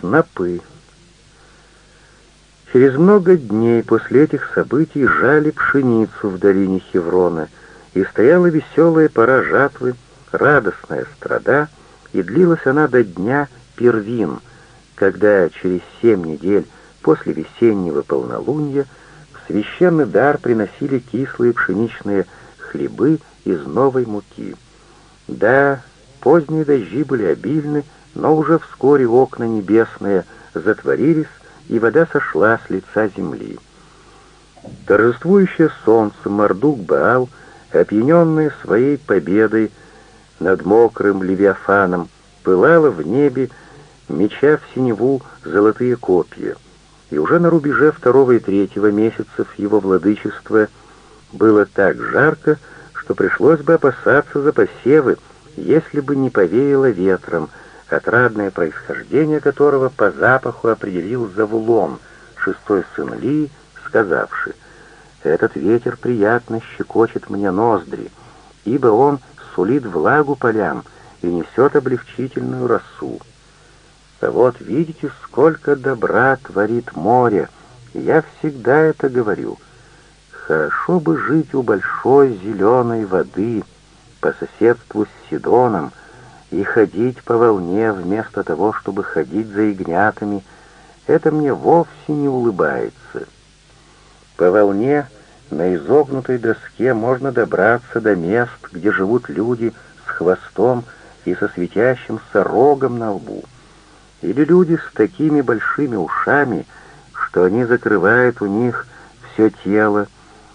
Снопы. Через много дней после этих событий жали пшеницу в долине Хеврона, и стояла веселая пора жатвы, радостная страда, и длилась она до дня первин, когда через семь недель после весеннего полнолуния в священный дар приносили кислые пшеничные хлебы из новой муки. Да, поздние дожди были обильны, но уже вскоре окна небесные затворились, и вода сошла с лица земли. Торжествующее солнце Мардук-Баал, опьяненное своей победой над мокрым Левиафаном, пылало в небе, меча в синеву золотые копья, и уже на рубеже второго и третьего месяцев его владычества было так жарко, что пришлось бы опасаться за посевы, если бы не повеяло ветром — отрадное происхождение которого по запаху определил Завулон, шестой сын Ли, сказавший, «Этот ветер приятно щекочет мне ноздри, ибо он сулит влагу полям и несет облегчительную росу. А вот видите, сколько добра творит море, я всегда это говорю. Хорошо бы жить у большой зеленой воды, по соседству с Сидоном, и ходить по волне вместо того, чтобы ходить за ягнятами, это мне вовсе не улыбается. По волне на изогнутой доске можно добраться до мест, где живут люди с хвостом и со светящимся рогом на лбу, или люди с такими большими ушами, что они закрывают у них все тело,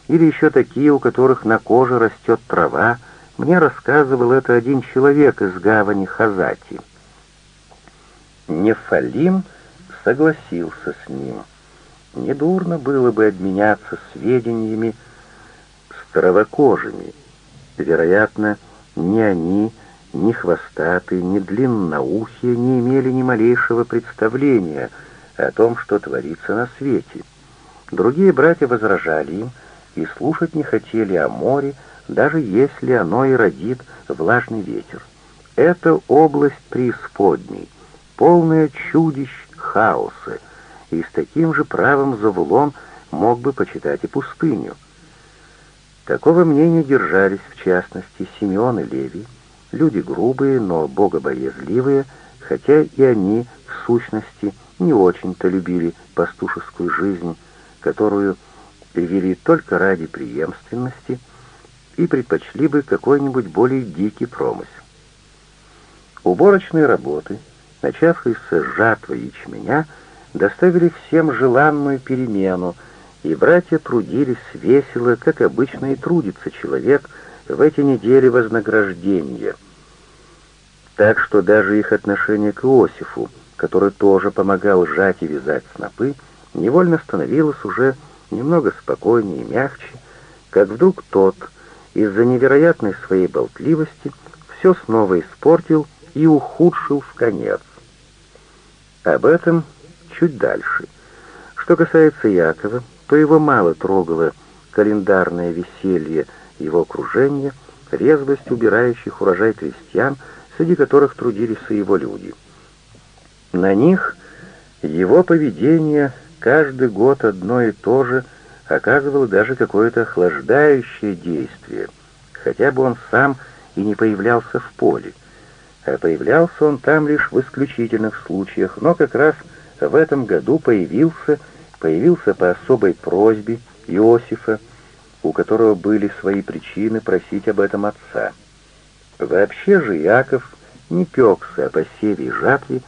или еще такие, у которых на коже растет трава, мне рассказывал это один человек из гавани Хазати. Нефалим согласился с ним. Недурно было бы обменяться сведениями с травокожими. Вероятно, ни они, ни хвостатые, ни длинноухие не имели ни малейшего представления о том, что творится на свете. Другие братья возражали им и слушать не хотели о море, даже если оно и родит влажный ветер. Это область преисподней, полная чудищ хаоса, и с таким же правом Завулон мог бы почитать и пустыню. Такого мнения держались, в частности, Симеон и Левий, люди грубые, но богобоязливые, хотя и они, в сущности, не очень-то любили пастушескую жизнь, которую вели только ради преемственности – и предпочли бы какой-нибудь более дикий промысел. Уборочные работы, начавшиеся с жатвы ячменя, доставили всем желанную перемену, и братья трудились весело, как обычно и трудится человек в эти недели вознаграждения. Так что даже их отношение к Иосифу, который тоже помогал жать и вязать снопы, невольно становилось уже немного спокойнее и мягче, как вдруг тот, из-за невероятной своей болтливости все снова испортил и ухудшил в конец. Об этом чуть дальше. Что касается Якова, то его мало трогало календарное веселье его окружения, резвость убирающих урожай крестьян, среди которых трудились и его люди. На них его поведение каждый год одно и то же – оказывало даже какое-то охлаждающее действие, хотя бы он сам и не появлялся в поле. А появлялся он там лишь в исключительных случаях, но как раз в этом году появился, появился по особой просьбе Иосифа, у которого были свои причины просить об этом отца. Вообще же Яков не пекся о посеве и жатве,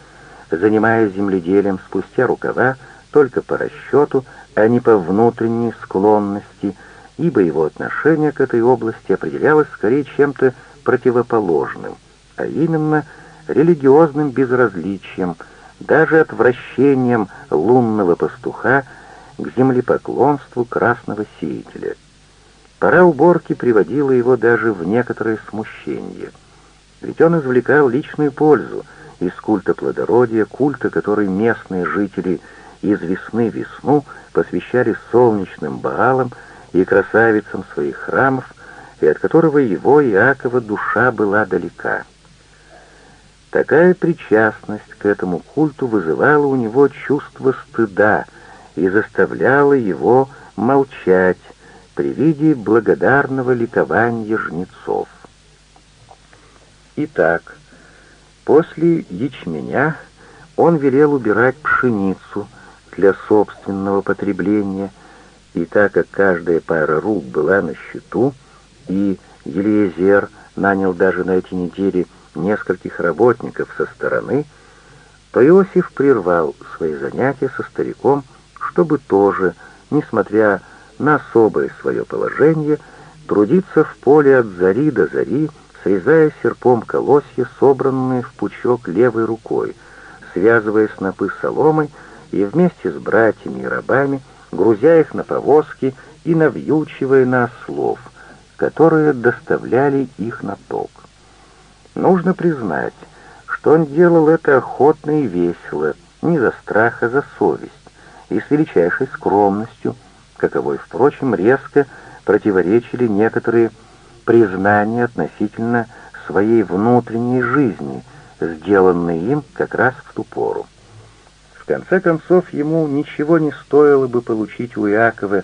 занимаясь земледелием спустя рукава только по расчету, а не по внутренней склонности, ибо его отношение к этой области определялось скорее чем-то противоположным, а именно религиозным безразличием, даже отвращением лунного пастуха к землепоклонству красного сеятеля. Пора уборки приводила его даже в некоторое смущение, ведь он извлекал личную пользу из культа плодородия, культа, который местные жители из весны весну посвящали солнечным Баалам и красавицам своих храмов, и от которого его, Иакова, душа была далека. Такая причастность к этому культу вызывала у него чувство стыда и заставляла его молчать при виде благодарного ликования жнецов. Итак, после ячменя он велел убирать пшеницу для собственного потребления, и так как каждая пара рук была на счету, и Елиезер нанял даже на эти недели нескольких работников со стороны, то Иосиф прервал свои занятия со стариком, чтобы тоже, несмотря на особое свое положение, трудиться в поле от зари до зари, срезая серпом колосья, собранные в пучок левой рукой, связывая снопы соломой и вместе с братьями и рабами, грузя их на повозки и навьючивая на ослов, которые доставляли их на ток. Нужно признать, что он делал это охотно и весело, не за страх, а за совесть, и с величайшей скромностью, каковой, впрочем, резко противоречили некоторые признания относительно своей внутренней жизни, сделанные им как раз в ту пору. В конце концов, ему ничего не стоило бы получить у Иакова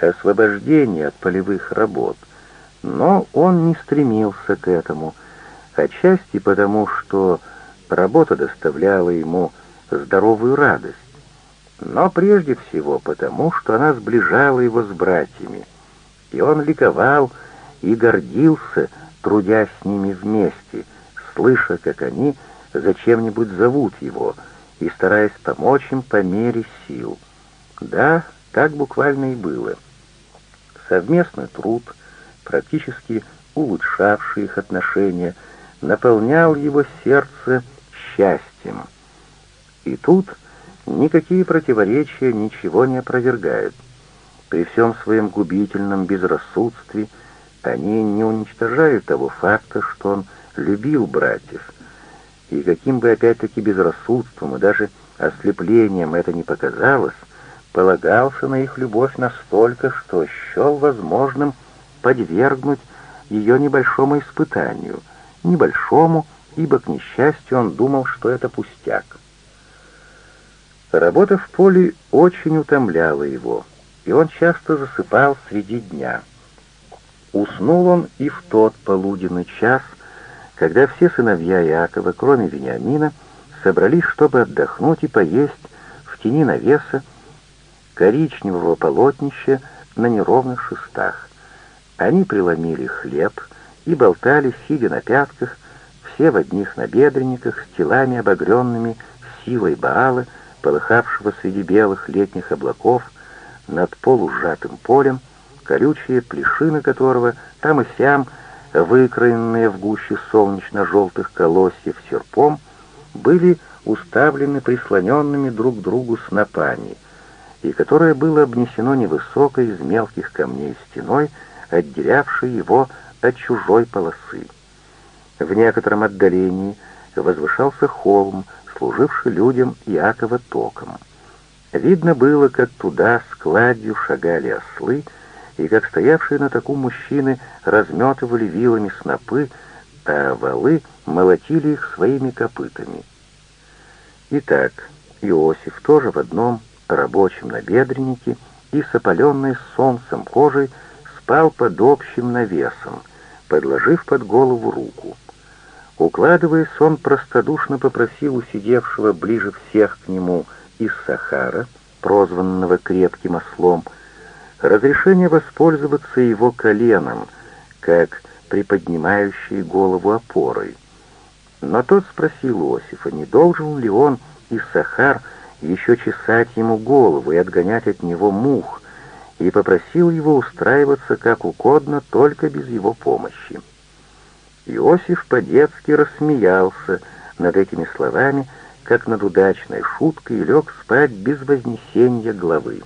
освобождение от полевых работ, но он не стремился к этому, отчасти потому, что работа доставляла ему здоровую радость, но прежде всего потому, что она сближала его с братьями, и он ликовал и гордился, трудясь с ними вместе, слыша, как они зачем-нибудь зовут его, и стараясь помочь им по мере сил. Да, так буквально и было. Совместный труд, практически улучшавший их отношения, наполнял его сердце счастьем. И тут никакие противоречия ничего не опровергают. При всем своем губительном безрассудстве они не уничтожают того факта, что он любил братьев. И каким бы опять-таки безрассудством и даже ослеплением это не показалось, полагался на их любовь настолько, что счел возможным подвергнуть ее небольшому испытанию, небольшому, ибо, к несчастью, он думал, что это пустяк. Работа в поле очень утомляла его, и он часто засыпал среди дня. Уснул он и в тот полуденный час, когда все сыновья Иакова, кроме Вениамина, собрались, чтобы отдохнуть и поесть в тени навеса коричневого полотнища на неровных шестах. Они преломили хлеб и болтали, сидя на пятках, все в одних набедренниках с телами, обогренными силой Баала, полыхавшего среди белых летних облаков над полужатым полем, колючие плешины которого там и сям, выкроенные в гуще солнечно-желтых колосьев серпом, были уставлены прислоненными друг к другу снопами, и которое было обнесено невысокой из мелких камней стеной, отделявшей его от чужой полосы. В некотором отдалении возвышался холм, служивший людям Иакова током. Видно было, как туда с кладью шагали ослы, и как стоявшие на таком мужчины разметывали вилами снопы, а валы молотили их своими копытами. Итак, Иосиф тоже в одном рабочем набедреннике и с опаленной солнцем кожей спал под общим навесом, подложив под голову руку. Укладываясь, он простодушно попросил у сидевшего ближе всех к нему из Сахара, прозванного крепким ослом, разрешение воспользоваться его коленом, как приподнимающей голову опорой. Но тот спросил Осифа, не должен ли он из Сахар еще чесать ему голову и отгонять от него мух, и попросил его устраиваться как угодно, только без его помощи. Иосиф по-детски рассмеялся над этими словами, как над удачной шуткой, и лег спать без вознесения главы.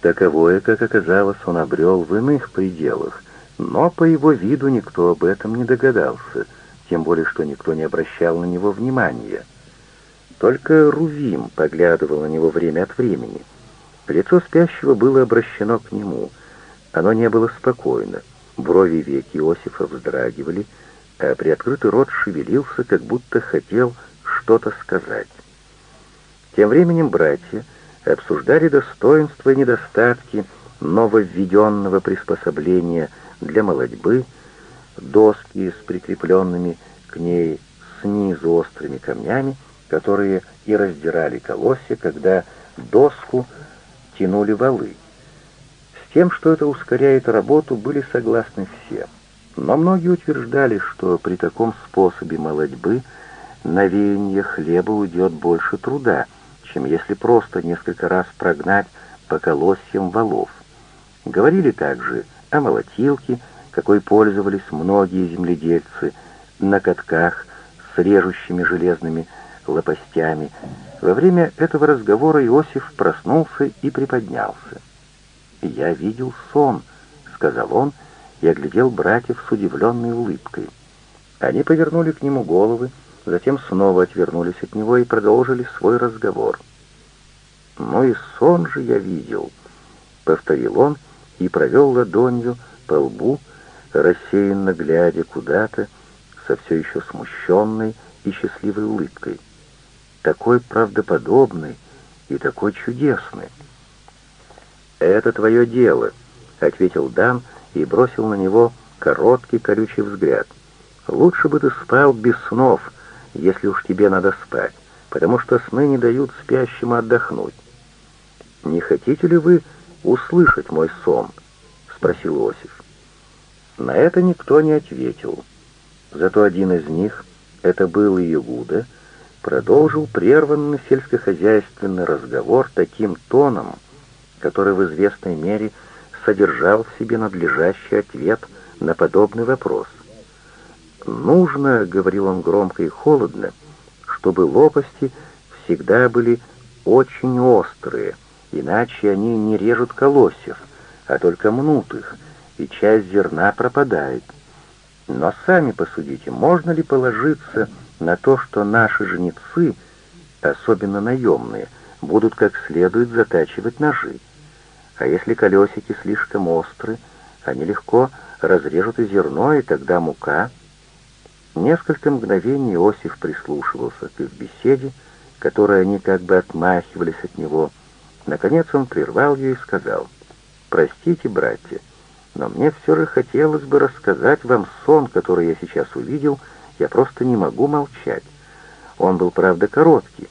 Таковое, как оказалось, он обрел в иных пределах, но по его виду никто об этом не догадался, тем более что никто не обращал на него внимания. Только Рувим поглядывал на него время от времени. Лицо спящего было обращено к нему. Оно не было спокойно. Брови веки Иосифа вздрагивали, а приоткрытый рот шевелился, как будто хотел что-то сказать. Тем временем братья обсуждали достоинства и недостатки нововведенного приспособления для молодьбы, доски с прикрепленными к ней снизу острыми камнями, которые и раздирали колосья, когда доску тянули валы. С тем, что это ускоряет работу, были согласны все. Но многие утверждали, что при таком способе молодьбы на веяние хлеба уйдет больше труда, чем если просто несколько раз прогнать по колосьям валов. Говорили также о молотилке, какой пользовались многие земледельцы, на катках с режущими железными лопастями. Во время этого разговора Иосиф проснулся и приподнялся. «Я видел сон», — сказал он, и оглядел братьев с удивленной улыбкой. Они повернули к нему головы, затем снова отвернулись от него и продолжили свой разговор. «Ну и сон же я видел», — повторил он и провел ладонью по лбу, рассеянно глядя куда-то, со все еще смущенной и счастливой улыбкой. Такой правдоподобный и такой чудесный. «Это твое дело», — ответил Дан и бросил на него короткий колючий взгляд. «Лучше бы ты спал без снов, если уж тебе надо спать, потому что сны не дают спящему отдохнуть. Не хотите ли вы услышать мой сон?» — спросил Иосиф. На это никто не ответил. Зато один из них, это был Иегуда, продолжил прерванный сельскохозяйственный разговор таким тоном, который в известной мере содержал в себе надлежащий ответ на подобный вопрос. «Нужно, — говорил он громко и холодно, — чтобы лопасти всегда были очень острые, иначе они не режут колосьев, а только мнут их, и часть зерна пропадает. Но сами посудите, можно ли положиться на то, что наши жнецы, особенно наемные, будут как следует затачивать ножи? А если колесики слишком остры, они легко разрежут и зерно, и тогда мука. Несколько мгновений Иосиф прислушивался к их беседе, которой они как бы отмахивались от него. Наконец он прервал ее и сказал, «Простите, братья, но мне все же хотелось бы рассказать вам сон, который я сейчас увидел, я просто не могу молчать. Он был, правда, короткий,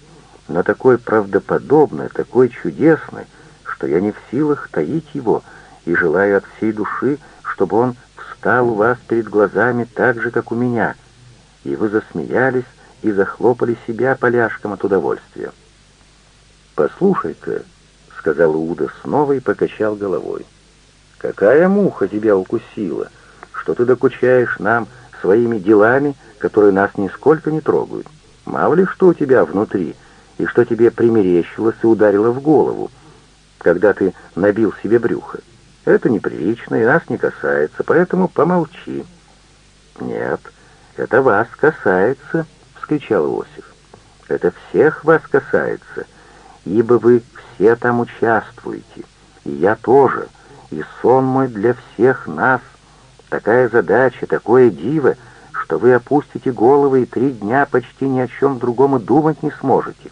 но такой правдоподобный, такой чудесный, что я не в силах таить его и желаю от всей души, чтобы он встал у вас перед глазами так же, как у меня». И вы засмеялись и захлопали себя поляшком от удовольствия. «Послушай-ка», — сказал Иуда снова и покачал головой, — «какая муха тебя укусила, что ты докучаешь нам своими делами, которые нас нисколько не трогают? Мало ли что у тебя внутри, и что тебе примерещилось и ударило в голову, когда ты набил себе брюхо. Это неприлично и нас не касается, поэтому помолчи». «Нет, это вас касается», — вскричал Иосиф. «Это всех вас касается, ибо вы все там участвуете, и я тоже, и сон мой для всех нас. Такая задача, такое диво, что вы опустите головы и три дня почти ни о чем другом и думать не сможете.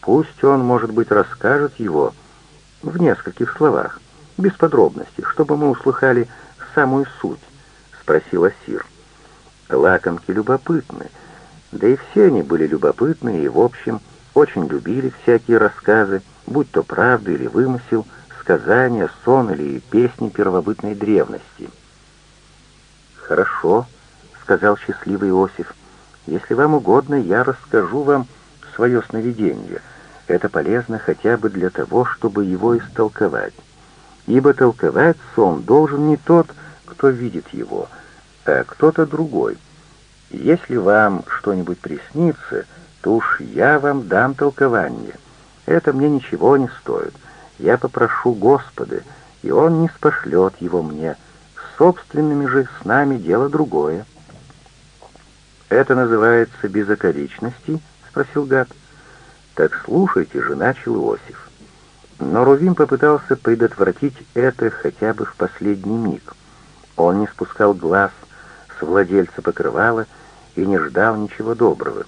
Пусть он, может быть, расскажет его в нескольких словах, без подробностей, чтобы мы услыхали самую суть, — спросил Асир. Лакомки любопытны, да и все они были любопытны и, в общем, очень любили всякие рассказы, будь то правда или вымысел, сказания, сон или песни первобытной древности. «Хорошо», — сказал счастливый Иосиф, — «если вам угодно, я расскажу вам свое сновидение». Это полезно хотя бы для того, чтобы его истолковать. Ибо толковать сон должен не тот, кто видит его, кто-то другой. Если вам что-нибудь приснится, то уж я вам дам толкование. Это мне ничего не стоит. Я попрошу Господа, и Он не спошлет его мне. С собственными же снами дело другое. «Это называется безокоричности?» — спросил Гад. «Так слушайте же», — начал Иосиф. Но Рувим попытался предотвратить это хотя бы в последний миг. Он не спускал глаз с владельца покрывала и не ждал ничего доброго.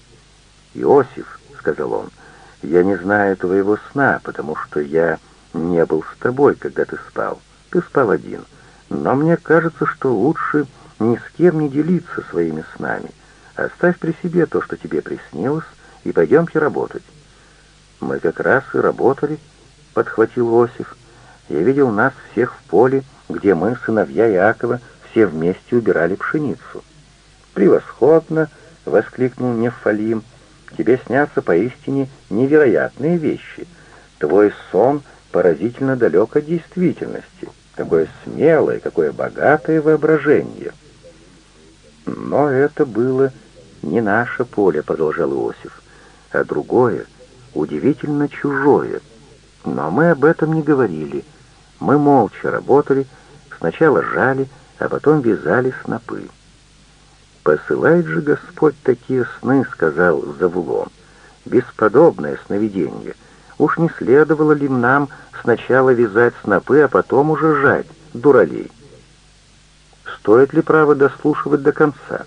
«Иосиф», — сказал он, — «я не знаю твоего сна, потому что я не был с тобой, когда ты спал. Ты спал один. Но мне кажется, что лучше ни с кем не делиться своими снами. Оставь при себе то, что тебе приснилось, и пойдемте работать». «Мы как раз и работали», — подхватил Осиф. «Я видел нас всех в поле, где мы, сыновья Иакова, все вместе убирали пшеницу». «Превосходно!» — воскликнул Нефалим. «Тебе снятся поистине невероятные вещи. Твой сон поразительно далек от действительности. Какое смелое, какое богатое воображение!» «Но это было не наше поле», — продолжал Иосиф, — «а другое, удивительно чужое. Но мы об этом не говорили. Мы молча работали, сначала жали, а потом вязали снопы. «Посылает же Господь такие сны», — сказал Завулон. «Бесподобное сновидение. Уж не следовало ли нам сначала вязать снопы, а потом уже жать, дуралей?» Стоит ли право дослушивать до конца?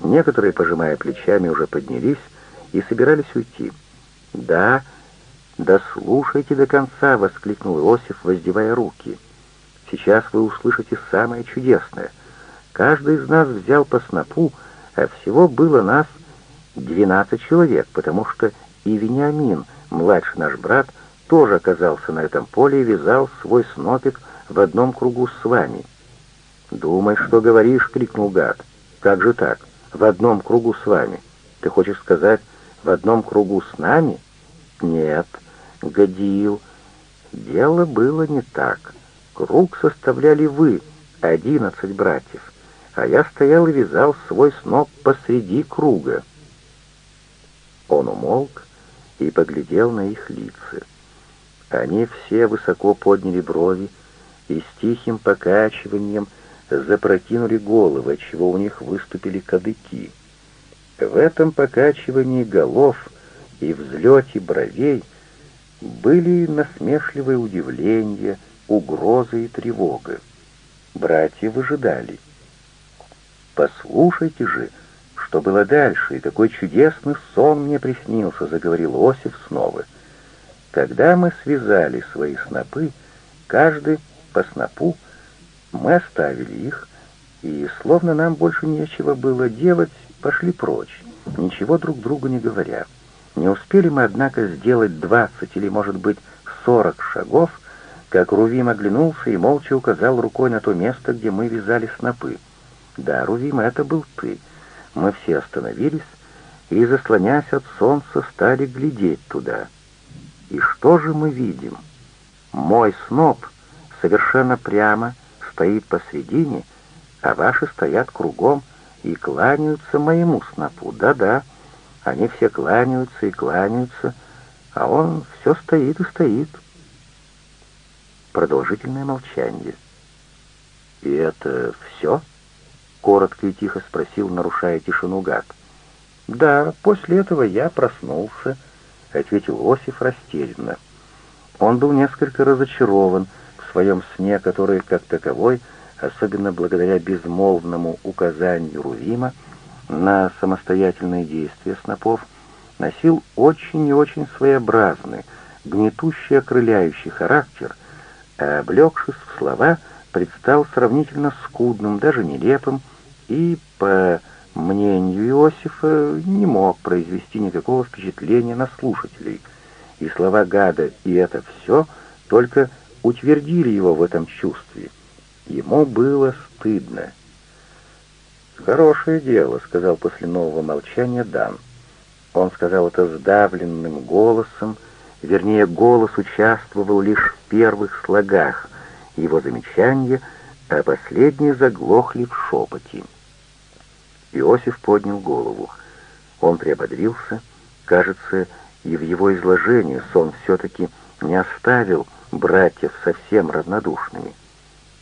Некоторые, пожимая плечами, уже поднялись и собирались уйти. «Да, дослушайте до конца!» — воскликнул Иосиф, воздевая руки. «Сейчас вы услышите самое чудесное. Каждый из нас взял по снопу, а всего было нас двенадцать человек, потому что и Вениамин, младший наш брат, тоже оказался на этом поле и вязал свой снопик в одном кругу с вами. «Думай, что говоришь!» — крикнул гад. «Как же так? В одном кругу с вами? Ты хочешь сказать, в одном кругу с нами?» «Нет, Гадиил. Дело было не так. Круг составляли вы, одиннадцать братьев а я стоял и вязал свой сноп посреди круга. Он умолк и поглядел на их лица. Они все высоко подняли брови и с тихим покачиванием запрокинули головы, отчего у них выступили кадыки. В этом покачивании голов и взлете бровей были насмешливое удивление, угроза и тревога. Братья выжидали — «Послушайте же, что было дальше, и какой чудесный сон мне приснился», — заговорил Осип снова. «Когда мы связали свои снопы, каждый по снопу, мы оставили их, и, словно нам больше нечего было делать, пошли прочь, ничего друг другу не говоря. Не успели мы, однако, сделать двадцать или, может быть, сорок шагов, как Рувим оглянулся и молча указал рукой на то место, где мы вязали снопы. Да, Рувим, это был ты. Мы все остановились и, заслоняясь от солнца, стали глядеть туда. И что же мы видим? Мой сноп совершенно прямо стоит посредине, а ваши стоят кругом и кланяются моему снопу. Да-да, они все кланяются и кланяются, а он все стоит и стоит. Продолжительное молчание. «И это все?» коротко и тихо спросил, нарушая тишину гад. «Да, после этого я проснулся», — ответил Осиф растерянно. Он был несколько разочарован в своем сне, который, как таковой, особенно благодаря безмолвному указанию Рувима на самостоятельные действия снопов, носил очень и очень своеобразный, гнетущий окрыляющий характер, а облегшись в слова, предстал сравнительно скудным, даже нелепым, и, по мнению Иосифа, не мог произвести никакого впечатления на слушателей, и слова Гада «и это все» только утвердили его в этом чувстве. Ему было стыдно. «Хорошее дело», — сказал после нового молчания Дан. Он сказал это сдавленным голосом, вернее, голос участвовал лишь в первых слогах его замечания, а последние заглохли в шепоте. Иосиф поднял голову. Он приободрился. Кажется, и в его изложении сон все-таки не оставил братьев совсем равнодушными.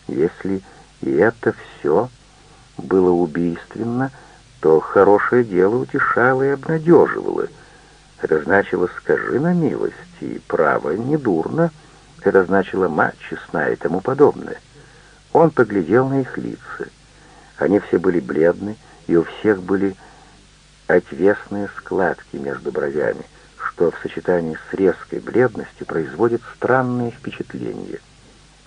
Если и это все было убийственно, то хорошее дело утешало и обнадеживало. Это значило «скажи на милость» и «право недурно». Это значило «мать честна» и тому подобное. Он поглядел на их лица. Они все были бледны, и у всех были отвесные складки между бровями, что в сочетании с резкой бледностью производит странное впечатление.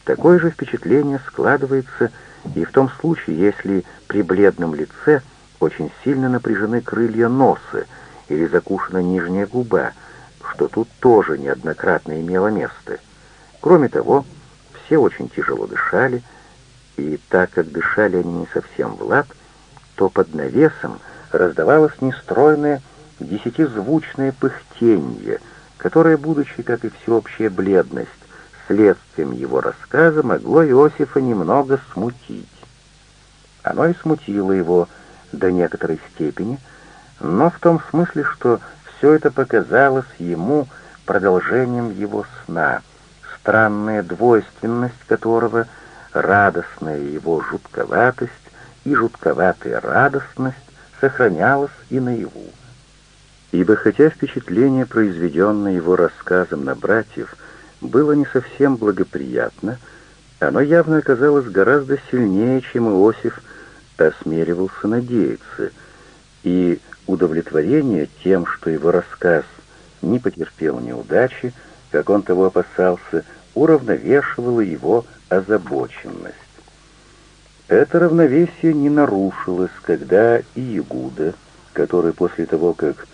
Такое же впечатление складывается и в том случае, если при бледном лице очень сильно напряжены крылья носа или закушена нижняя губа, что тут тоже неоднократно имело место. Кроме того, все очень тяжело дышали, и так как дышали они не совсем в лад, то под навесом раздавалось нестройное десятизвучное пыхтенье, которое, будучи, как и всеобщая бледность, следствием его рассказа, могло Иосифа немного смутить. Оно и смутило его до некоторой степени, но в том смысле, что все это показалось ему продолжением его сна, странная двойственность которого, радостная его жутковатость и жутковатая радостность сохранялась и наяву. Ибо хотя впечатление, произведенное его рассказом на братьев, было не совсем благоприятно, оно явно оказалось гораздо сильнее, чем Иосиф осмеливался надеяться, и удовлетворение тем, что его рассказ не потерпел неудачи, как он того опасался, уравновешивало его озабоченность. Это равновесие не нарушилось, когда и Игуда, который после того, как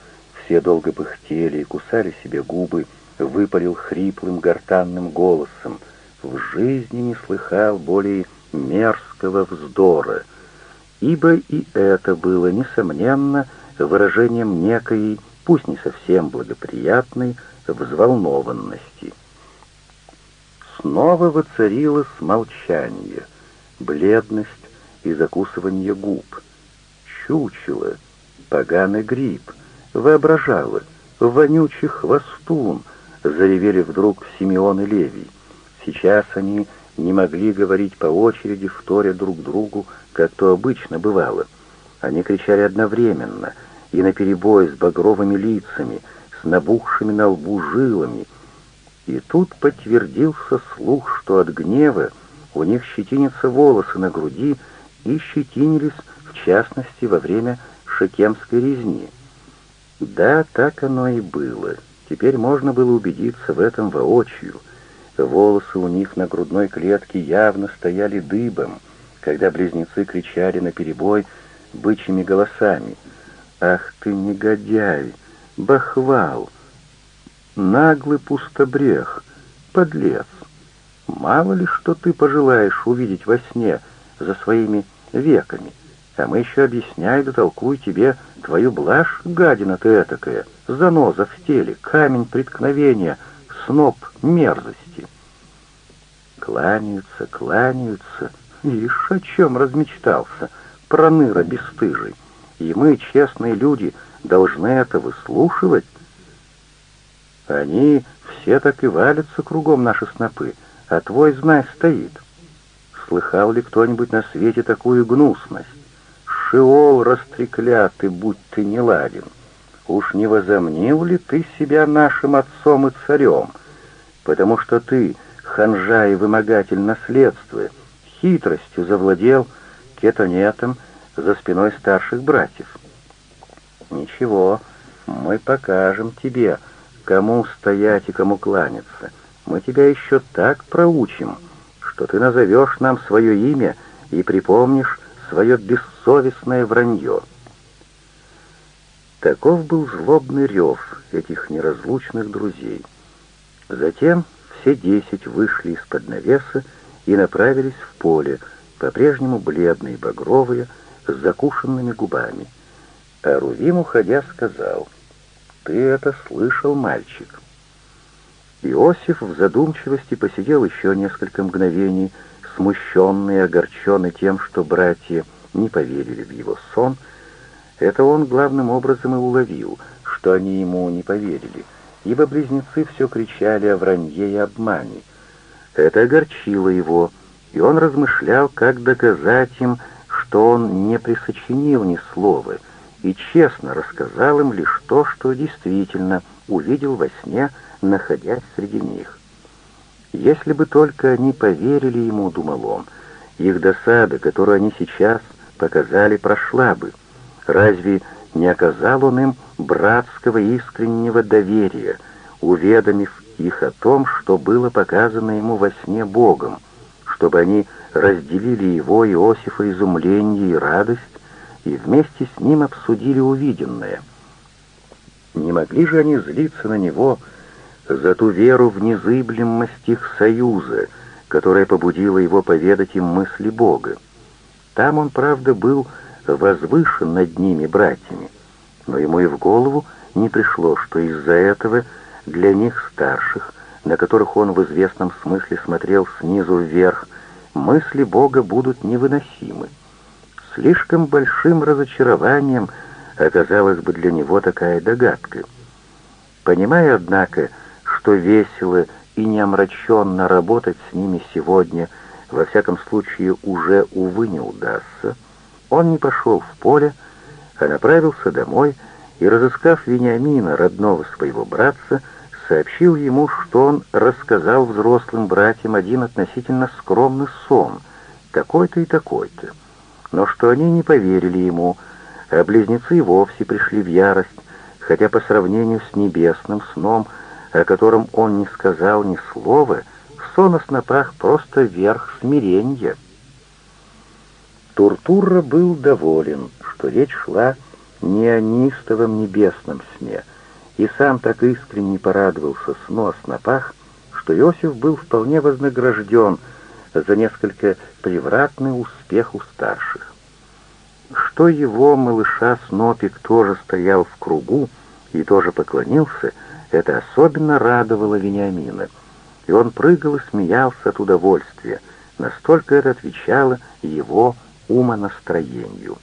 все долго пыхтели и кусали себе губы, выпалил хриплым гортанным голосом, в жизни не слыхал более мерзкого вздора, ибо и это было, несомненно, выражением некой, пусть не совсем благоприятной, взволнованности. Снова воцарилось молчание, бледность и закусывание губ. Чучело, поганый гриб, воображало, вонючий хвостун, заревели вдруг Симеон и Левий. Сейчас они не могли говорить по очереди, вторя друг другу, как то обычно бывало. Они кричали одновременно и наперебой с багровыми лицами, с набухшими на лбу жилами. И тут подтвердился слух, что от гнева у них щетинятся волосы на груди и щетинились, в частности, во время шекемской резни. Да, так оно и было. Теперь можно было убедиться в этом воочию. Волосы у них на грудной клетке явно стояли дыбом, когда близнецы кричали наперебой бычьими голосами. «Ах ты, негодяй! Бахвал! Наглый пустобрех! Подлец! Мало ли, что ты пожелаешь увидеть во сне за своими веками!» А мы еще объясняй да толкуй тебе твою блажь, гадина ты этакая, заноза в теле, камень преткновения, сноп мерзости. Кланяются, кланяются, ишь, о чем размечтался, проныра бесстыжий. И мы, честные люди, должны это выслушивать. Они все так и валятся кругом наши снопы, а твой, знай, стоит. Слыхал ли кто-нибудь на свете такую гнусность? Шиол растреклятый, будь ты не ладен. Уж не возомнил ли ты себя нашим отцом и царем? Потому что ты, ханжа и вымогатель наследства, хитростью завладел кетонетом за спиной старших братьев. Ничего, мы покажем тебе, кому стоять и кому кланяться. Мы тебя еще так проучим, что ты назовешь нам свое имя и припомнишь свое бессовестное вранье. Таков был злобный рев этих неразлучных друзей. Затем все десять вышли из-под навеса и направились в поле, по-прежнему бледные, багровые, с закушенными губами. А Рувим, уходя, сказал, «Ты это слышал, мальчик?» Иосиф в задумчивости посидел еще несколько мгновений, смущенный и огорченный тем, что братья не поверили в его сон, это он главным образом и уловил, что они ему не поверили, ибо близнецы все кричали о вранье и обмане. Это огорчило его, и он размышлял, как доказать им, что он не присочинил ни слова, и честно рассказал им лишь то, что действительно увидел во сне, находясь среди них. Если бы только они поверили ему, думал он, их досада, которую они сейчас показали, прошла бы. Разве не оказал он им братского искреннего доверия, уведомив их о том, что было показано ему во сне Богом, чтобы они разделили его, Иосифа, изумление и радость, и вместе с ним обсудили увиденное. Не могли же они злиться на него за ту веру в незыблемость их союза, которая побудила его поведать им мысли Бога. Там он, правда, был возвышен над ними, братьями, но ему и в голову не пришло, что из-за этого для них старших, на которых он в известном смысле смотрел снизу вверх, мысли Бога будут невыносимы. Слишком большим разочарованием оказалась бы для него такая догадка. Понимая, однако, что весело и неомраченно работать с ними сегодня, во всяком случае, уже, увы, не удастся, он не пошел в поле, а направился домой и, разыскав Вениамина, родного своего братца, сообщил ему, что он рассказал взрослым братьям один относительно скромный сон, такой-то и такой-то но что они не поверили ему, а близнецы вовсе пришли в ярость, хотя по сравнению с небесным сном, о котором он не сказал ни слова, сон о снопах просто верх смирения. Туртура был доволен, что речь шла не о нистовом небесном сне, и сам так искренне порадовался сну о снопах, что Иосиф был вполне вознагражден — за несколько превратный успех у старших. Что его малыша Снопик тоже стоял в кругу и тоже поклонился, это особенно радовало Вениамина, и он прыгал и смеялся от удовольствия, настолько это отвечало его умонастроению.